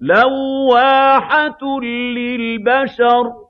لَوَّاحَةٌ لِّلْبَشَرِ